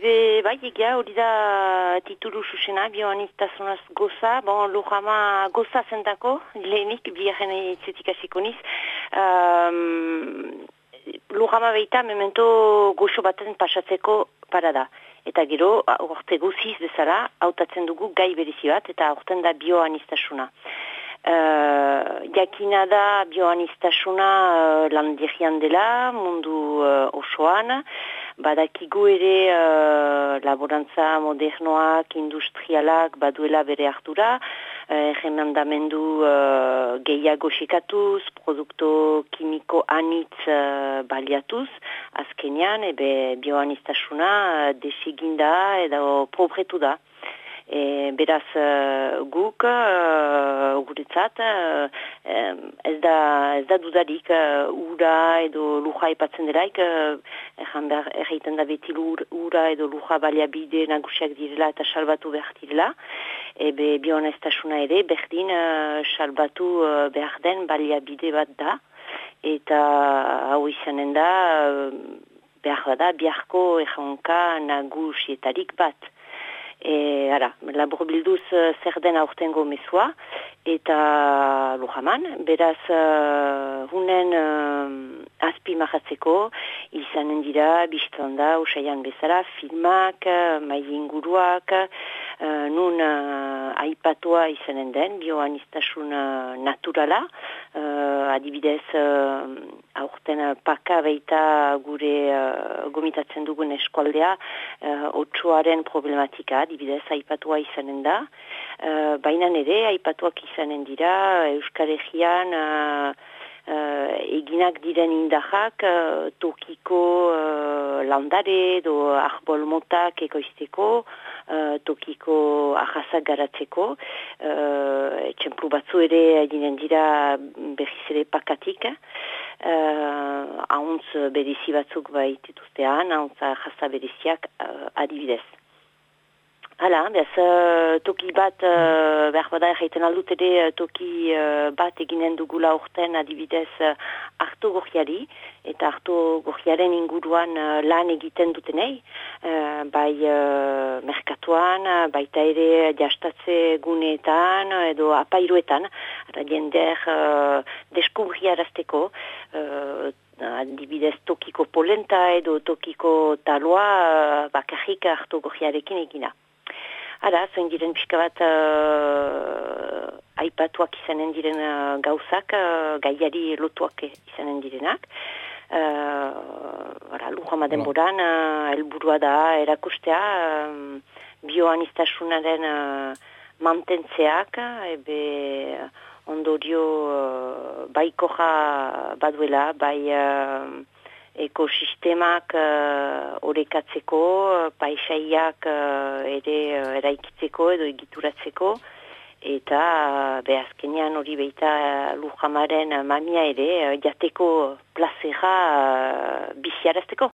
Ebe, bai, egia, hori da titulu susena, bioanistazunaz goza, bon, lujama goza zentako, lehenik, biaren itzetik hasiko niz. Um, lujama behita, memento goxo baten pasatzeko parada. Eta gero, orte guziz bezala, hautatzen dugu gai berezi bat, eta orten da bioanistazuna. Uh, jakina da bioanistasuna uh, landirrian dela, mundu uh, osoan, badakigu ere uh, laborantza modernoak, industrialak baduela bere hartura, erremandamendu uh, gehiago sekatuz, produkto kimiko anitz uh, baliatuz, azkenean, ebe bioanistasuna uh, desiginda edo pobretu da. E, beraz uh, guk uh, guretzat uh, ez, da, ez da dudarik uh, ura edo luja ipatzen delaik uh, erraiten da beti ura edo luja baliabide nagusiak direla eta salbatu behar direla. Ebe bioneztasuna ere berdin uh, salbatu uh, behar den baliabide bat da. Eta hau izanen da behar da biharko erronka nagusietarik bat E, ara, labur bilduz uh, zer den aurtengo mesua, eta lujaman, beraz, uh, hunen uh, azpi mahatzeko, izanen dira, biztan da, usaian bezala, filmak, mai inguruak, uh, nun uh, aipatua izanen den, bioanistasun uh, naturala, uh, adibidez, uh, aurten paka beita gure uh, gomitatzen dugun eskualdea, uh, otsuaren problematika, adibidez, aipatua izanen da. Uh, Baina ere, aipatuak izanen dira, Euskal Herrian uh, uh, eginak diren indahak uh, tokiko uh, landare do arbol motak ekoizteko, uh, tokiko ahazak garatzeko. Uh, Etxemplu batzu ere eginen dira berriz ere pakatik. Uh, Ahuntz berezi batzuk baitituztean, ahuntz ahaza bereziak uh, adibidez. Hala, bez, uh, toki bat, uh, behar bada erraiten aldut ere, uh, toki uh, bat eginen dugula urten adibidez uh, harto gorriari, eta harto gorriaren inguruan uh, lan egiten dutenei, uh, bai uh, merkatuan, baita ere jastatze guneetan edo apairuetan, eta jender uh, deskubriarazteko, uh, adibidez tokiko polenta edo tokiko taloa bakarrik harto gorriarekin egina. Ara, zoin diren pixka bat uh, aipatuak izanen diren uh, gauzak, uh, gaiari lotuak izanen direnak. Uh, ara, lujama denboran, uh, elburua da, erakustea, um, bioanistasunaren uh, mantentzeak, ebe ondorio uh, bai koja baduela, bai... Uh, ekosistemak uh, paisaiak uh, ere uh, eraikitzeko edo egituratzeko, eta uh, behazkenean hori behita lujamaren mamia ere uh, jateko plazera uh, biziarazteko.